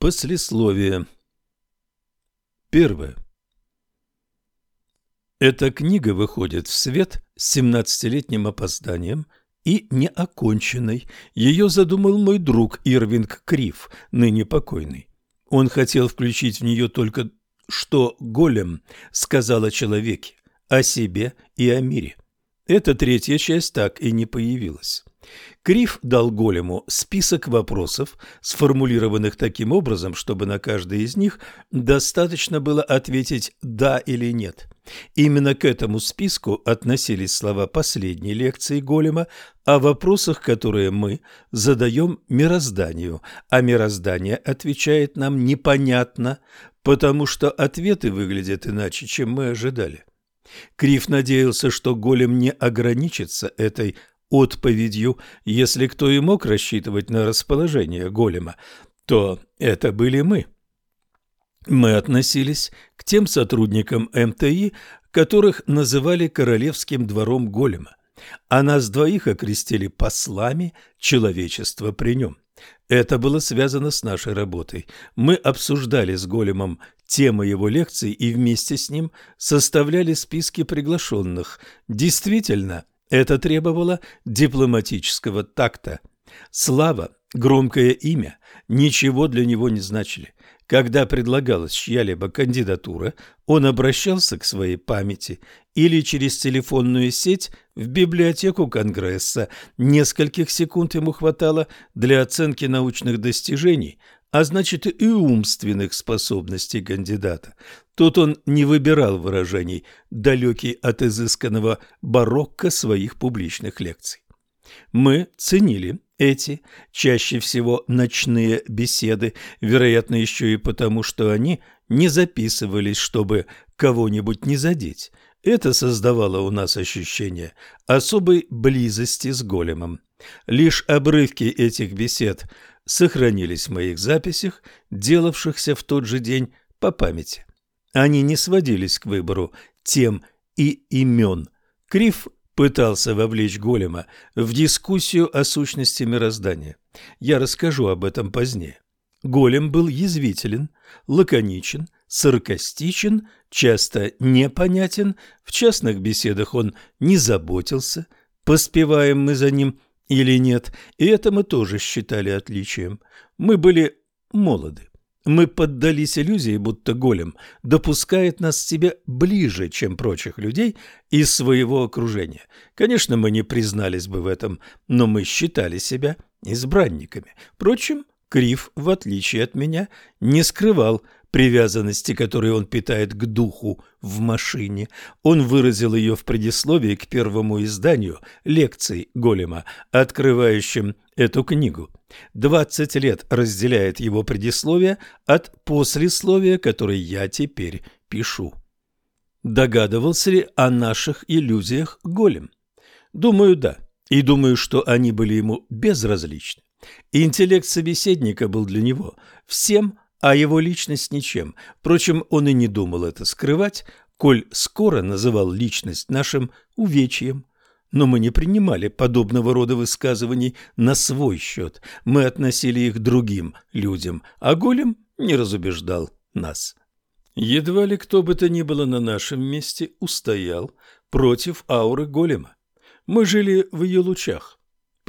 Послесловие. Первое. Эта книга выходит в свет с 17-летним опозданием и неоконченной. Ее задумал мой друг Ирвинг Крив, ныне покойный. Он хотел включить в нее только что Голем сказал о человеке, о себе и о мире. Эта третья часть так и не появилась. Крив дал голему список вопросов, сформулированных таким образом, чтобы на каждый из них достаточно было ответить «да» или «нет». Именно к этому списку относились слова последней лекции голема о вопросах, которые мы задаем мирозданию, а мироздание отвечает нам непонятно, потому что ответы выглядят иначе, чем мы ожидали. Крив надеялся, что голем не ограничится этой отповедью. Если кто и мог рассчитывать на расположение голема, то это были мы. Мы относились к тем сотрудникам МТИ, которых называли королевским двором голема, а нас двоих окрестили послами человечества при нем. Это было связано с нашей работой. Мы обсуждали с големом темы его лекций и вместе с ним составляли списки приглашенных. Действительно, это требовало дипломатического такта. Слава, громкое имя, ничего для него не значили. Когда предлагалась чья-либо кандидатура, он обращался к своей памяти или через телефонную сеть в библиотеку Конгресса. Нескольких секунд ему хватало для оценки научных достижений, а значит и умственных способностей кандидата. Тут он не выбирал выражений, далекий от изысканного барокко своих публичных лекций. Мы ценили эти, чаще всего ночные беседы, вероятно, еще и потому, что они не записывались, чтобы кого-нибудь не задеть. Это создавало у нас ощущение особой близости с големом. Лишь обрывки этих бесед сохранились в моих записях, делавшихся в тот же день по памяти. Они не сводились к выбору тем и имен. Крив пытался вовлечь голема в дискуссию о сущности мироздания. Я расскажу об этом позднее. Голем был язвителен, лаконичен, саркастичен, часто непонятен, в частных беседах он не заботился, поспеваем мы за ним или нет, и это мы тоже считали отличием. Мы были молоды. Мы поддались иллюзии, будто голем допускает нас к себе ближе, чем прочих людей из своего окружения. Конечно, мы не признались бы в этом, но мы считали себя избранниками. Впрочем, Крив, в отличие от меня, не скрывал привязанности, которую он питает к духу в машине. Он выразил ее в предисловии к первому изданию лекций Голема, открывающим эту книгу. Двадцать лет разделяет его предисловие от послесловия, которое я теперь пишу. Догадывался ли о наших иллюзиях Голем? Думаю, да. И думаю, что они были ему безразличны. Интеллект собеседника был для него всем а его личность ничем. Впрочем, он и не думал это скрывать, коль скоро называл личность нашим увечьем. Но мы не принимали подобного рода высказываний на свой счет. Мы относили их другим людям, а голем не разубеждал нас. Едва ли кто бы то ни было на нашем месте устоял против ауры голема. Мы жили в ее лучах,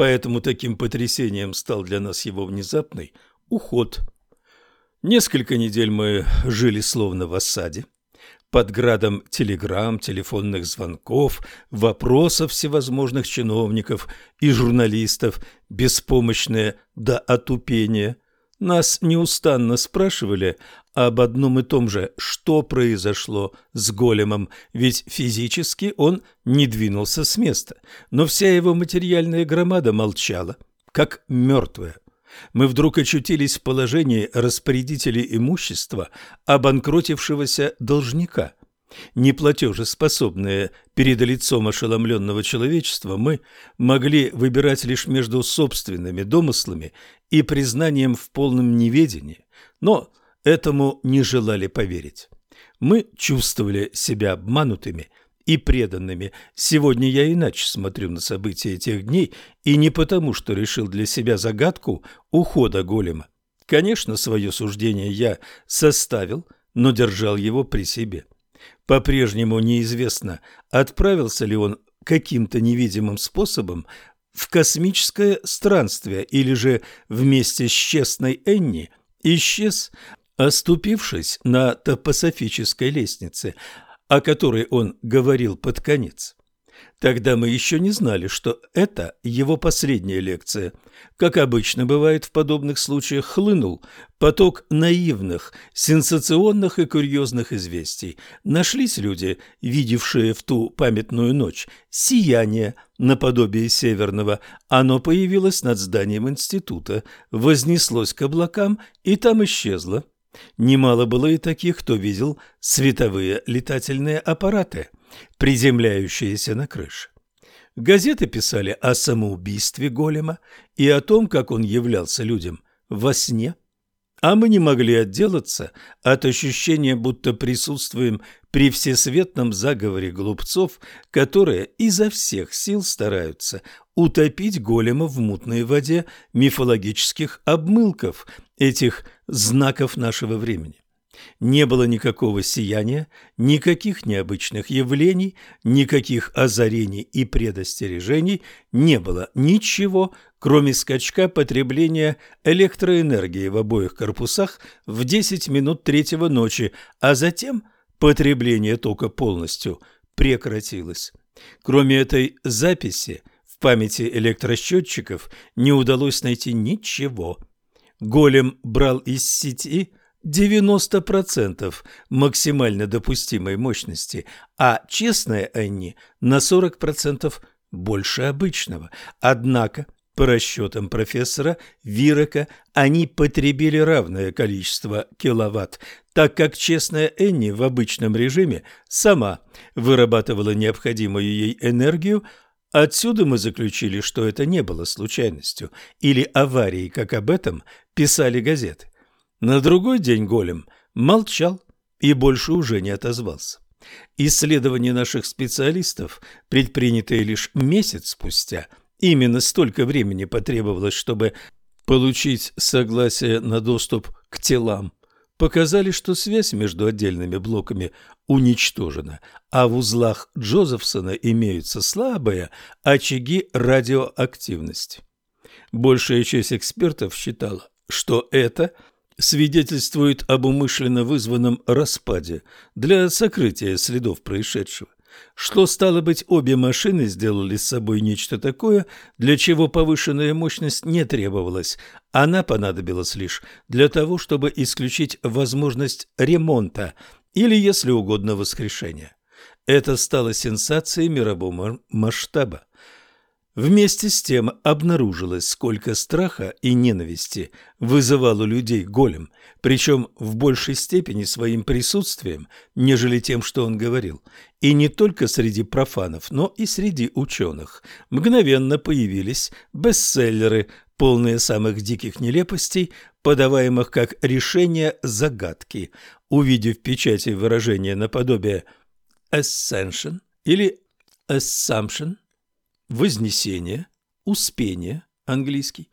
поэтому таким потрясением стал для нас его внезапный уход – Несколько недель мы жили словно в осаде, под градом телеграмм, телефонных звонков, вопросов всевозможных чиновников и журналистов, беспомощные до отупения. Нас неустанно спрашивали об одном и том же, что произошло с големом, ведь физически он не двинулся с места, но вся его материальная громада молчала, как мертвая. Мы вдруг очутились в положении распорядителей имущества обанкротившегося должника. Неплатежеспособные перед лицом ошеломленного человечества, мы могли выбирать лишь между собственными домыслами и признанием в полном неведении, но этому не желали поверить. Мы чувствовали себя обманутыми – и преданными. Сегодня я иначе смотрю на события тех дней, и не потому, что решил для себя загадку ухода голема. Конечно, свое суждение я составил, но держал его при себе. По-прежнему неизвестно, отправился ли он каким-то невидимым способом в космическое странствие или же вместе с честной Энни исчез, оступившись на топософической лестнице, о которой он говорил под конец. Тогда мы еще не знали, что это его последняя лекция. Как обычно бывает в подобных случаях, хлынул поток наивных, сенсационных и курьезных известий. Нашлись люди, видевшие в ту памятную ночь сияние наподобие северного. Оно появилось над зданием института, вознеслось к облакам и там исчезло. Немало было и таких, кто видел световые летательные аппараты – приземляющиеся на крыше. Газеты писали о самоубийстве голема и о том, как он являлся людям во сне, а мы не могли отделаться от ощущения, будто присутствуем при всесветном заговоре глупцов, которые изо всех сил стараются утопить голема в мутной воде мифологических обмылков, этих знаков нашего времени. Не было никакого сияния, никаких необычных явлений, никаких озарений и предостережений, не было ничего, кроме скачка потребления электроэнергии в обоих корпусах в 10 минут третьего ночи, а затем потребление тока полностью прекратилось. Кроме этой записи, в памяти электросчетчиков не удалось найти ничего. Голем брал из сети 90% максимально допустимой мощности, а честная Анни на 40% больше обычного. Однако, по расчетам профессора Вирока, они потребили равное количество киловатт, так как честная Энни в обычном режиме сама вырабатывала необходимую ей энергию, Отсюда мы заключили, что это не было случайностью или аварией, как об этом писали газеты. На другой день голем молчал и больше уже не отозвался. Исследования наших специалистов, предпринятые лишь месяц спустя, именно столько времени потребовалось, чтобы получить согласие на доступ к телам, показали, что связь между отдельными блоками уничтожена, а в узлах Джозефсона имеются слабые очаги радиоактивности. Большая часть экспертов считала, что это – свидетельствует об умышленно вызванном распаде для сокрытия следов происшедшего. Что, стало быть, обе машины сделали с собой нечто такое, для чего повышенная мощность не требовалась. Она понадобилась лишь для того, чтобы исключить возможность ремонта или, если угодно, воскрешения. Это стало сенсацией мирового масштаба. Вместе с тем обнаружилось, сколько страха и ненависти вызывал у людей голем, причем в большей степени своим присутствием, нежели тем, что он говорил. И не только среди профанов, но и среди ученых. Мгновенно появились бестселлеры, полные самых диких нелепостей, подаваемых как решение загадки. Увидев в печати выражение наподобие «ascension» или «assumption», Вознесение, Успение, английский.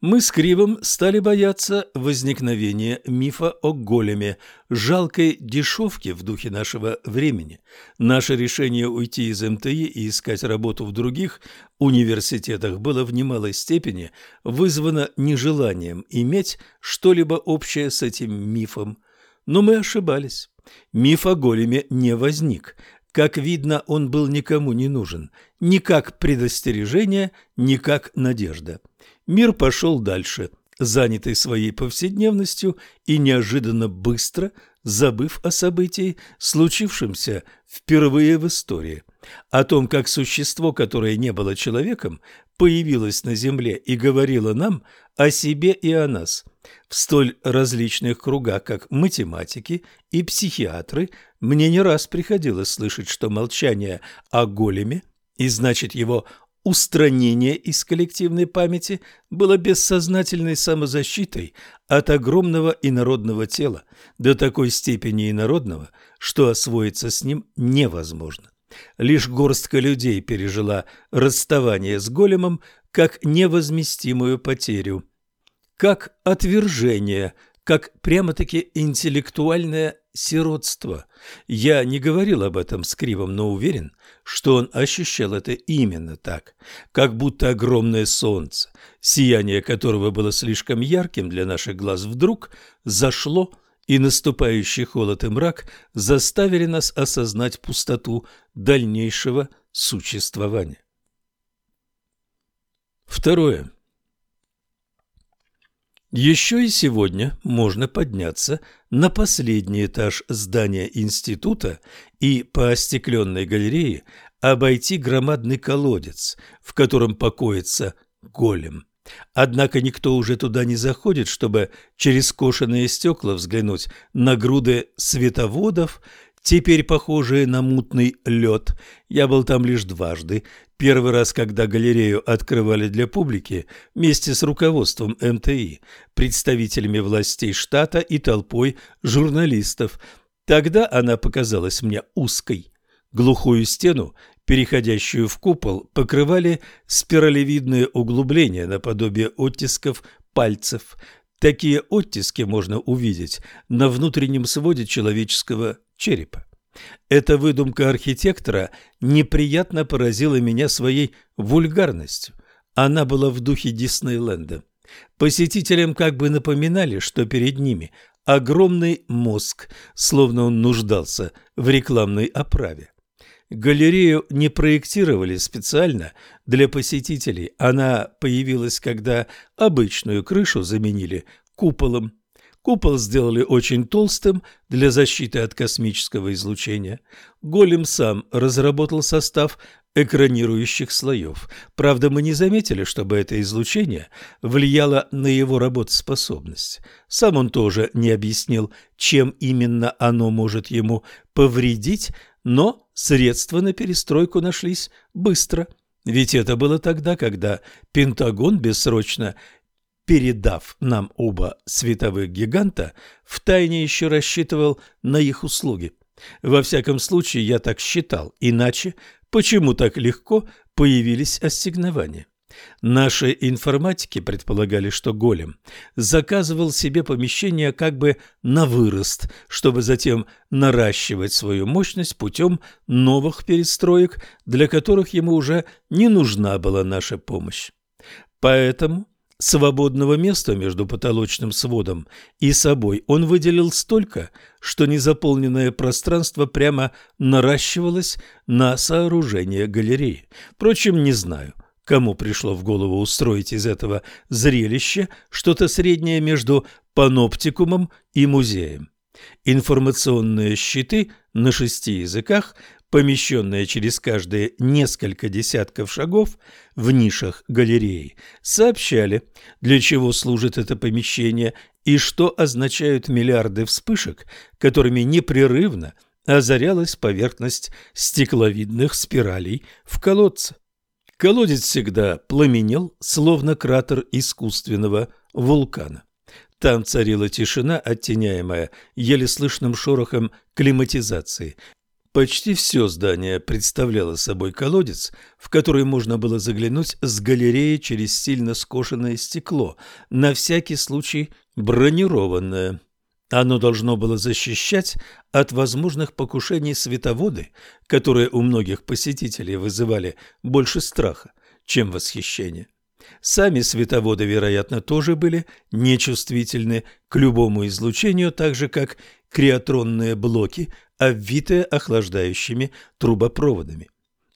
Мы с Кривом стали бояться возникновения мифа о големе, жалкой дешевки в духе нашего времени. Наше решение уйти из МТИ и искать работу в других университетах было в немалой степени вызвано нежеланием иметь что-либо общее с этим мифом. Но мы ошибались. Миф о големе не возник. Как видно, он был никому не нужен, ни как предостережение, ни как надежда. Мир пошел дальше, занятый своей повседневностью и неожиданно быстро забыв о событии, случившемся впервые в истории, о том, как существо, которое не было человеком, появилось на Земле и говорило нам о себе и о нас. В столь различных кругах, как математики и психиатры, мне не раз приходилось слышать, что молчание о големе и значит его устранение из коллективной памяти было бессознательной самозащитой от огромного инородного тела, до такой степени инородного, что освоиться с ним невозможно. Лишь горстка людей пережила расставание с големом как невозместимую потерю. как отвержение, как прямо-таки интеллектуальное сиротство. Я не говорил об этом с Кривом, но уверен, что он ощущал это именно так, как будто огромное солнце, сияние которого было слишком ярким для наших глаз, вдруг зашло, и наступающий холод и мрак заставили нас осознать пустоту дальнейшего существования. Второе. Еще и сегодня можно подняться на последний этаж здания института и по остекленной галерее обойти громадный колодец, в котором покоится голем. Однако никто уже туда не заходит, чтобы через кошеные стекла взглянуть на груды световодов, теперь похожие на мутный лед. Я был там лишь дважды. Первый раз, когда галерею открывали для публики вместе с руководством МТИ, представителями властей штата и толпой журналистов. Тогда она показалась мне узкой. Глухую стену, переходящую в купол, покрывали спиралевидные углубления наподобие оттисков пальцев. Такие оттиски можно увидеть на внутреннем своде человеческого черепа. Эта выдумка архитектора неприятно поразила меня своей вульгарностью. Она была в духе Диснейленда. Посетителям как бы напоминали, что перед ними огромный мозг, словно он нуждался в рекламной оправе. Галерею не проектировали специально для посетителей. Она появилась, когда обычную крышу заменили куполом. Купол сделали очень толстым для защиты от космического излучения. Голем сам разработал состав экранирующих слоев. Правда, мы не заметили, чтобы это излучение влияло на его работоспособность. Сам он тоже не объяснил, чем именно оно может ему повредить, но средства на перестройку нашлись быстро. Ведь это было тогда, когда Пентагон бессрочно передав нам оба световых гиганта, втайне еще рассчитывал на их услуги. Во всяком случае, я так считал, иначе почему так легко появились ассигнования? Наши информатики предполагали, что голем заказывал себе помещение как бы на вырост, чтобы затем наращивать свою мощность путем новых перестроек, для которых ему уже не нужна была наша помощь. Поэтому Свободного места между потолочным сводом и собой он выделил столько, что незаполненное пространство прямо наращивалось на сооружение галереи. Впрочем, не знаю, кому пришло в голову устроить из этого зрелища что-то среднее между паноптикумом и музеем. Информационные щиты на шести языках помещенная через каждые несколько десятков шагов в нишах галереи, сообщали, для чего служит это помещение и что означают миллиарды вспышек, которыми непрерывно озарялась поверхность стекловидных спиралей в колодце. Колодец всегда пламенел, словно кратер искусственного вулкана. Там царила тишина, оттеняемая еле слышным шорохом климатизации, Почти все здание представляло собой колодец, в который можно было заглянуть с галереи через сильно скошенное стекло, на всякий случай бронированное. Оно должно было защищать от возможных покушений световоды, которые у многих посетителей вызывали больше страха, чем восхищения. Сами световоды, вероятно, тоже были нечувствительны к любому излучению, так же, как криотронные блоки, обвитые охлаждающими трубопроводами.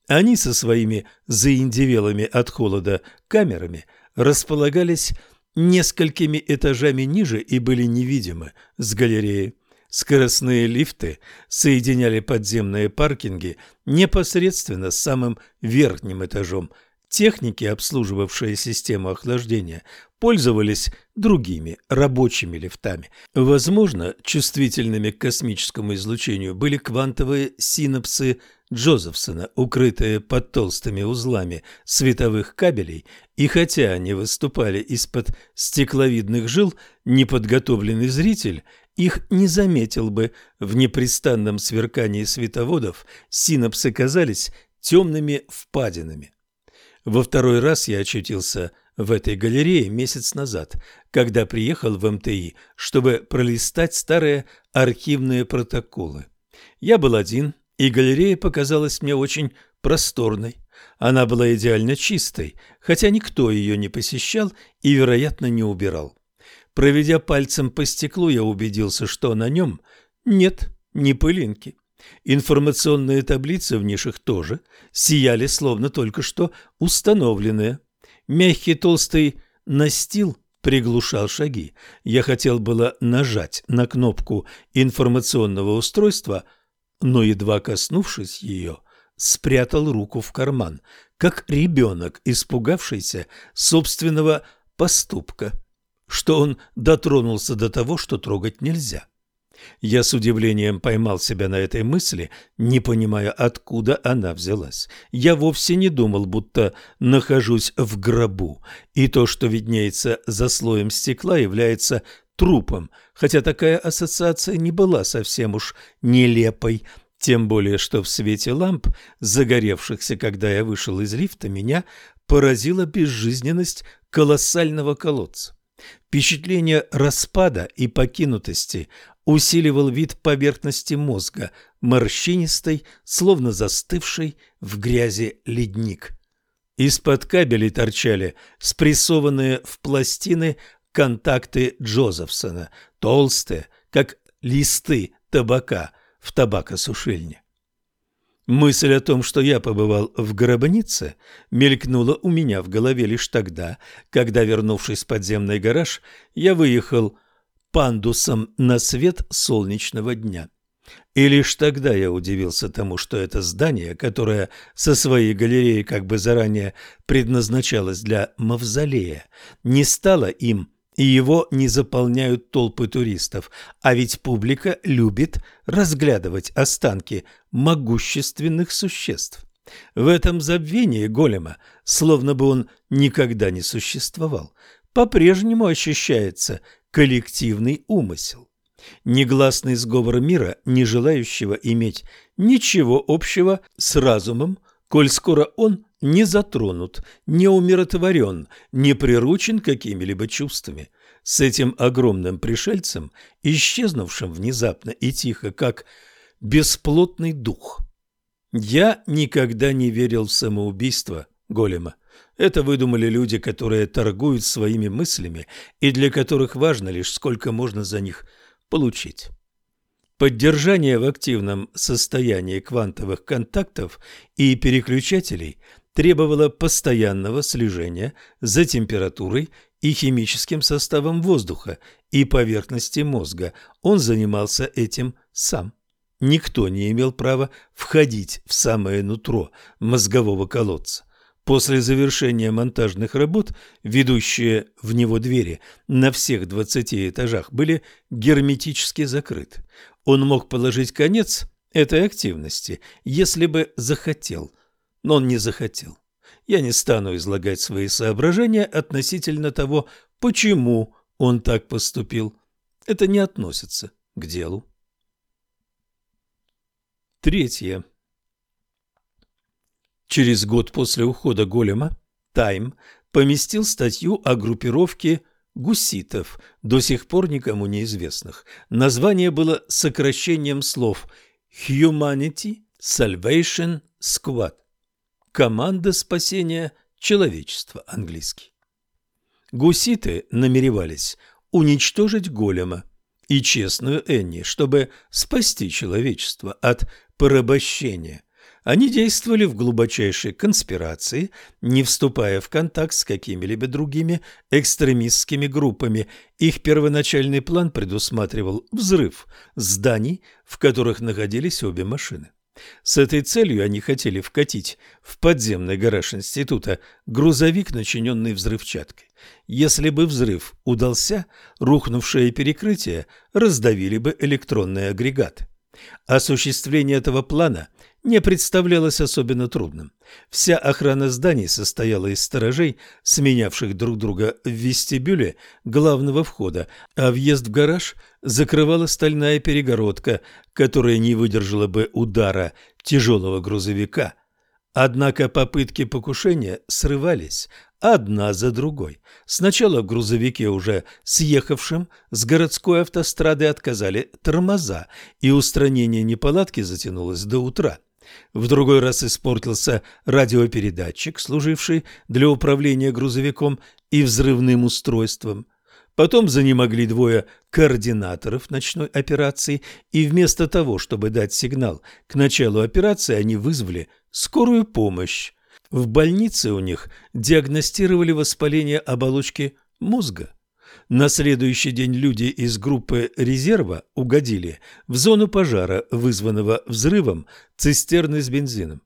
Они со своими заиндевелыми от холода камерами располагались несколькими этажами ниже и были невидимы с галереи. Скоростные лифты соединяли подземные паркинги непосредственно с самым верхним этажом – Техники, обслуживавшие систему охлаждения, пользовались другими рабочими лифтами. Возможно, чувствительными к космическому излучению были квантовые синапсы Джозефсона, укрытые под толстыми узлами световых кабелей, и хотя они выступали из-под стекловидных жил, неподготовленный зритель их не заметил бы. В непрестанном сверкании световодов синапсы казались темными впадинами. Во второй раз я очутился в этой галерее месяц назад, когда приехал в МТИ, чтобы пролистать старые архивные протоколы. Я был один, и галерея показалась мне очень просторной. Она была идеально чистой, хотя никто ее не посещал и, вероятно, не убирал. Проведя пальцем по стеклу, я убедился, что на нем нет ни пылинки. Информационные таблицы в нишах тоже сияли, словно только что установленные. Мягкий толстый настил приглушал шаги. Я хотел было нажать на кнопку информационного устройства, но, едва коснувшись ее, спрятал руку в карман, как ребенок, испугавшийся собственного поступка, что он дотронулся до того, что трогать нельзя. Я с удивлением поймал себя на этой мысли, не понимая, откуда она взялась. Я вовсе не думал, будто нахожусь в гробу, и то, что виднеется за слоем стекла, является трупом, хотя такая ассоциация не была совсем уж нелепой, тем более, что в свете ламп, загоревшихся, когда я вышел из лифта, меня поразила безжизненность колоссального колодца. Впечатление распада и покинутости усиливал вид поверхности мозга, морщинистой, словно застывший в грязи ледник. Из-под кабелей торчали спрессованные в пластины контакты Джозефсона, толстые, как листы табака в табакосушильне. Мысль о том, что я побывал в гробнице, мелькнула у меня в голове лишь тогда, когда, вернувшись в подземный гараж, я выехал пандусом на свет солнечного дня. И лишь тогда я удивился тому, что это здание, которое со своей галереей как бы заранее предназначалось для мавзолея, не стало им, и его не заполняют толпы туристов, а ведь публика любит разглядывать останки могущественных существ. В этом забвении голема, словно бы он никогда не существовал, по-прежнему ощущается коллективный умысел. Негласный сговор мира, не желающего иметь ничего общего с разумом, коль скоро он не затронут, не умиротворен, не приручен какими-либо чувствами. С этим огромным пришельцем, исчезнувшим внезапно и тихо, как бесплотный дух. Я никогда не верил в самоубийство голема. Это выдумали люди, которые торгуют своими мыслями и для которых важно лишь сколько можно за них получить. Поддержание в активном состоянии квантовых контактов и переключателей требовало постоянного слежения за температурой и химическим составом воздуха и поверхности мозга. Он занимался этим сам. Никто не имел права входить в самое нутро мозгового колодца. После завершения монтажных работ, ведущие в него двери на всех двадцати этажах были герметически закрыты. Он мог положить конец этой активности, если бы захотел, но он не захотел. Я не стану излагать свои соображения относительно того, почему он так поступил. Это не относится к делу. Третье. Через год после ухода Голема «Тайм» поместил статью о группировке гуситов, до сих пор никому неизвестных. Название было сокращением слов «Humanity Salvation Squad» – «Команда спасения человечества» английский. Гуситы намеревались уничтожить голема и честную Энни, чтобы спасти человечество от порабощения – они действовали в глубочайшей конспирации, не вступая в контакт с какими-либо другими экстремистскими группами. Их первоначальный план предусматривал взрыв зданий, в которых находились обе машины. С этой целью они хотели вкатить в подземный гараж института грузовик, начиненный взрывчаткой. Если бы взрыв удался, рухнувшее перекрытие раздавили бы электронные агрегаты. Осуществление этого плана не представлялось особенно трудным. Вся охрана зданий состояла из сторожей, сменявших друг друга в вестибюле главного входа, а въезд в гараж закрывала стальная перегородка, которая не выдержала бы удара тяжелого грузовика. Однако попытки покушения срывались одна за другой. Сначала в грузовике, уже съехавшем с городской автострады, отказали тормоза, и устранение неполадки затянулось до утра. В другой раз испортился радиопередатчик, служивший для управления грузовиком и взрывным устройством. Потом за ним могли двое координаторов ночной операции, и вместо того, чтобы дать сигнал к началу операции, они вызвали скорую помощь. В больнице у них диагностировали воспаление оболочки мозга. На следующий день люди из группы резерва угодили в зону пожара, вызванного взрывом цистерны с бензином.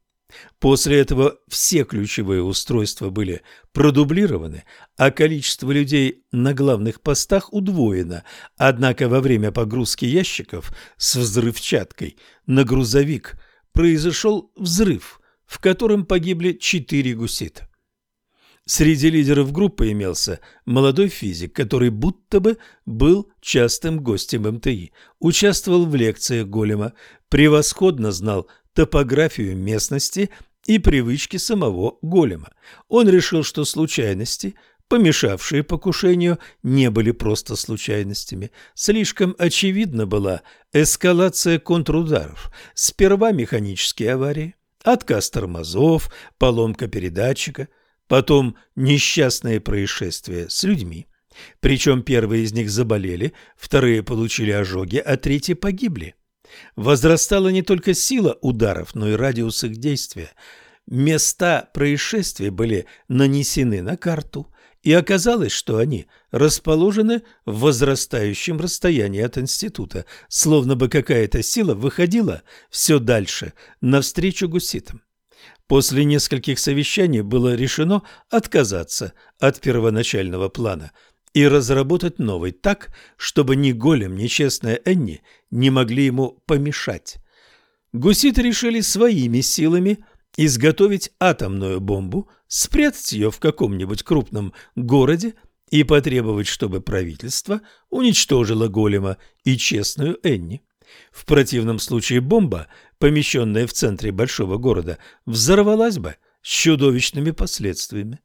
После этого все ключевые устройства были продублированы, а количество людей на главных постах удвоено. Однако во время погрузки ящиков с взрывчаткой на грузовик произошел взрыв, в котором погибли четыре гусита. Среди лидеров группы имелся молодой физик, который будто бы был частым гостем МТИ, участвовал в лекциях Голема, превосходно знал топографию местности и привычки самого голема. Он решил, что случайности, помешавшие покушению, не были просто случайностями. Слишком очевидна была эскалация контрударов. Сперва механические аварии, отказ тормозов, поломка передатчика, потом несчастные происшествия с людьми. Причем первые из них заболели, вторые получили ожоги, а третьи погибли. Возрастала не только сила ударов, но и радиус их действия. Места происшествия были нанесены на карту, и оказалось, что они расположены в возрастающем расстоянии от института, словно бы какая-то сила выходила все дальше, навстречу гуситам. После нескольких совещаний было решено отказаться от первоначального плана – и разработать новый так, чтобы ни Голем, ни честная Энни не могли ему помешать. Гуситы решили своими силами изготовить атомную бомбу, спрятать ее в каком-нибудь крупном городе и потребовать, чтобы правительство уничтожило Голема и честную Энни. В противном случае бомба, помещенная в центре большого города, взорвалась бы с чудовищными последствиями.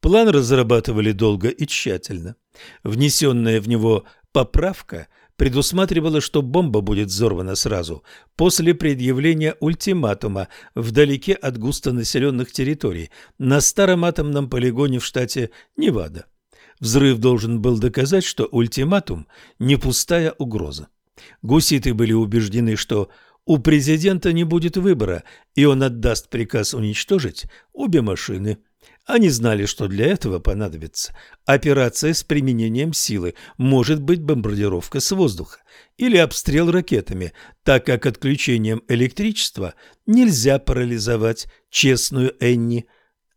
План разрабатывали долго и тщательно. Внесенная в него поправка предусматривала, что бомба будет взорвана сразу после предъявления ультиматума вдалеке от густонаселенных территорий на старом атомном полигоне в штате Невада. Взрыв должен был доказать, что ультиматум не пустая угроза. Гуситы были убеждены, что у президента не будет выбора, и он отдаст приказ уничтожить обе машины – они знали, что для этого понадобится операция с применением силы, может быть бомбардировка с воздуха или обстрел ракетами, так как отключением электричества нельзя парализовать честную Энни,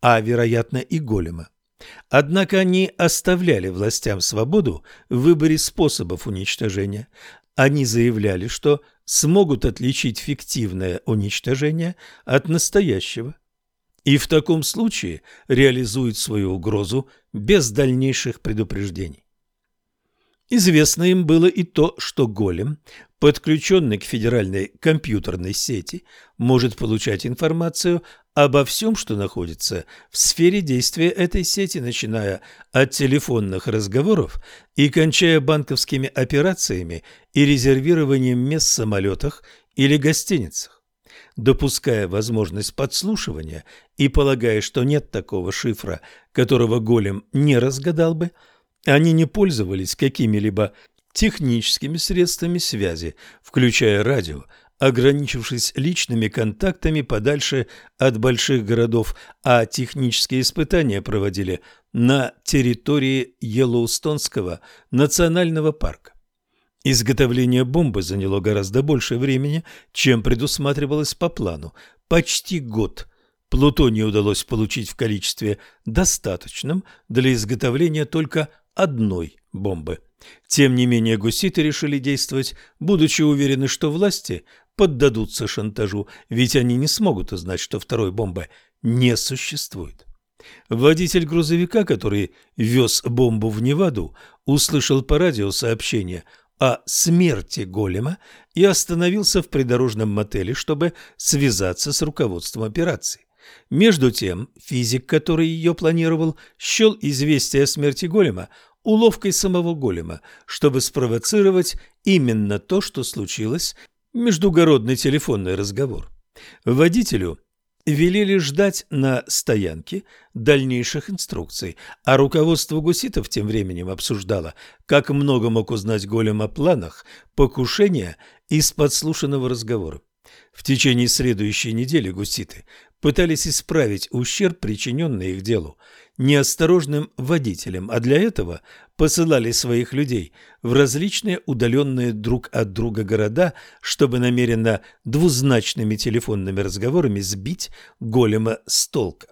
а, вероятно, и голема. Однако они оставляли властям свободу в выборе способов уничтожения. Они заявляли, что смогут отличить фиктивное уничтожение от настоящего и в таком случае реализует свою угрозу без дальнейших предупреждений. Известно им было и то, что голем, подключенный к федеральной компьютерной сети, может получать информацию обо всем, что находится в сфере действия этой сети, начиная от телефонных разговоров и кончая банковскими операциями и резервированием мест в самолетах или гостиницах. Допуская возможность подслушивания и полагая, что нет такого шифра, которого голем не разгадал бы, они не пользовались какими-либо техническими средствами связи, включая радио, ограничившись личными контактами подальше от больших городов, а технические испытания проводили на территории Йеллоустонского национального парка. Изготовление бомбы заняло гораздо больше времени, чем предусматривалось по плану. Почти год. Плутоний удалось получить в количестве достаточном для изготовления только одной бомбы. Тем не менее гуситы решили действовать, будучи уверены, что власти поддадутся шантажу, ведь они не смогут узнать, что второй бомбы не существует. Водитель грузовика, который вез бомбу в Неваду, услышал по радио сообщение о смерти голема и остановился в придорожном мотеле, чтобы связаться с руководством операции. Между тем, физик, который ее планировал, счел известие о смерти голема уловкой самого голема, чтобы спровоцировать именно то, что случилось, междугородный телефонный разговор. Водителю велели ждать на стоянке дальнейших инструкций, а руководство гуситов тем временем обсуждало, как много мог узнать голем о планах покушения из подслушанного разговора. В течение следующей недели гуситы пытались исправить ущерб, причиненный их делу, неосторожным водителям, а для этого посылали своих людей в различные удаленные друг от друга города, чтобы намеренно двузначными телефонными разговорами сбить голема с толка.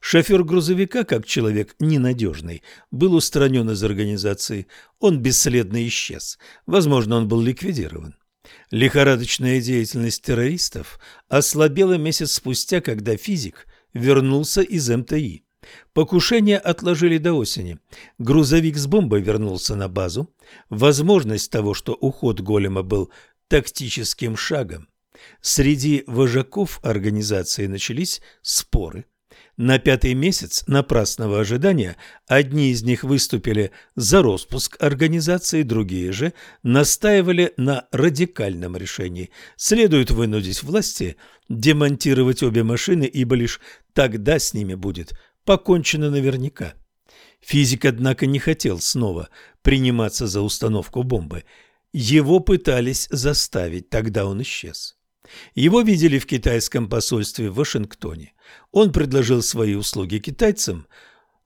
Шофер грузовика, как человек ненадежный, был устранен из организации. Он бесследно исчез. Возможно, он был ликвидирован. Лихорадочная деятельность террористов ослабела месяц спустя, когда физик вернулся из МТИ. Покушение отложили до осени. Грузовик с бомбой вернулся на базу. Возможность того, что уход голема был тактическим шагом. Среди вожаков организации начались споры. На пятый месяц напрасного ожидания одни из них выступили за распуск организации, другие же настаивали на радикальном решении. Следует вынудить власти демонтировать обе машины, ибо лишь тогда с ними будет покончено наверняка. Физик, однако, не хотел снова приниматься за установку бомбы. Его пытались заставить, тогда он исчез. Его видели в китайском посольстве в Вашингтоне. Он предложил свои услуги китайцам,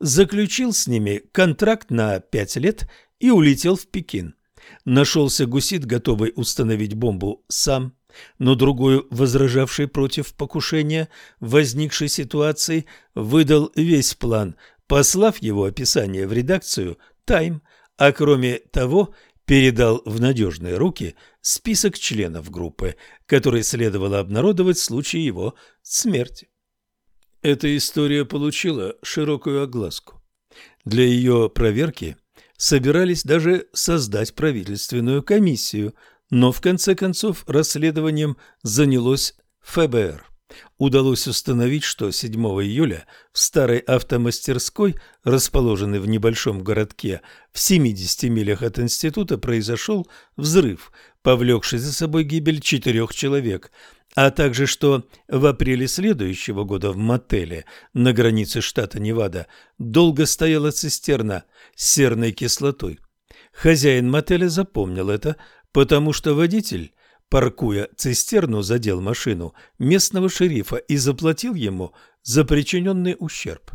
заключил с ними контракт на пять лет и улетел в Пекин. Нашелся гусит, готовый установить бомбу сам, но другой, возражавший против покушения возникшей ситуации, выдал весь план, послав его описание в редакцию «Тайм», а кроме того передал в надежные руки список членов группы, который следовало обнародовать в случае его смерти. Эта история получила широкую огласку. Для ее проверки собирались даже создать правительственную комиссию – но в конце концов расследованием занялось ФБР. Удалось установить, что 7 июля в старой автомастерской, расположенной в небольшом городке в 70 милях от института, произошел взрыв, повлекший за собой гибель четырех человек, а также что в апреле следующего года в мотеле на границе штата Невада долго стояла цистерна с серной кислотой. Хозяин мотеля запомнил это, потому что водитель, паркуя цистерну, задел машину местного шерифа и заплатил ему за причиненный ущерб.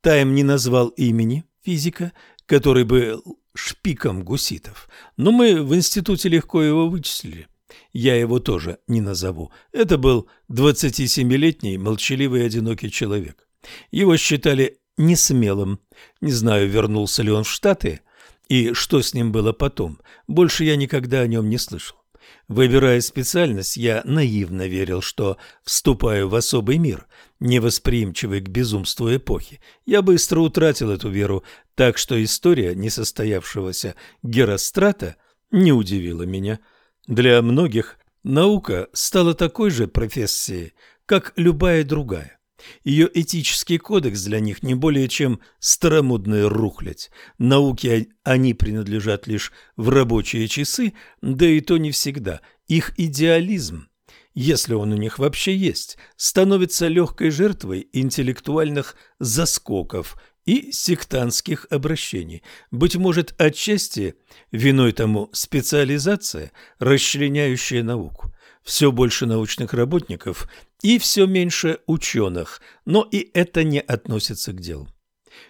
Тайм не назвал имени физика, который был шпиком гуситов, но мы в институте легко его вычислили. Я его тоже не назову. Это был 27-летний молчаливый одинокий человек. Его считали несмелым. Не знаю, вернулся ли он в Штаты, и что с ним было потом, больше я никогда о нем не слышал. Выбирая специальность, я наивно верил, что вступаю в особый мир, невосприимчивый к безумству эпохи. Я быстро утратил эту веру, так что история несостоявшегося Герострата не удивила меня. Для многих наука стала такой же профессией, как любая другая. Ее этический кодекс для них не более чем старомодная рухлядь. Науке они принадлежат лишь в рабочие часы, да и то не всегда. Их идеализм, если он у них вообще есть, становится легкой жертвой интеллектуальных заскоков и сектантских обращений. Быть может, отчасти виной тому специализация, расчленяющая науку все больше научных работников и все меньше ученых, но и это не относится к делу.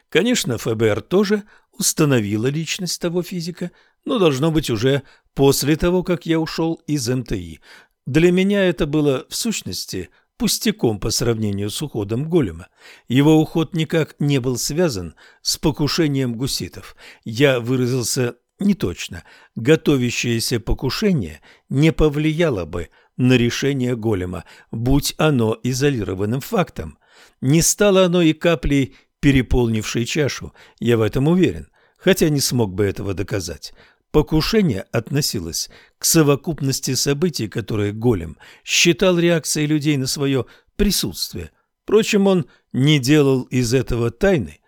Конечно, ФБР тоже установила личность того физика, но должно быть уже после того, как я ушел из МТИ. Для меня это было, в сущности, пустяком по сравнению с уходом голема. Его уход никак не был связан с покушением гуситов. Я выразился неточно. Готовящееся покушение не повлияло бы на решение голема, будь оно изолированным фактом. Не стало оно и каплей, переполнившей чашу, я в этом уверен, хотя не смог бы этого доказать. Покушение относилось к совокупности событий, которые голем считал реакцией людей на свое присутствие. Впрочем, он не делал из этого тайны,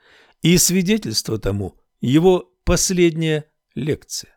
и свидетельство тому его последняя лекция.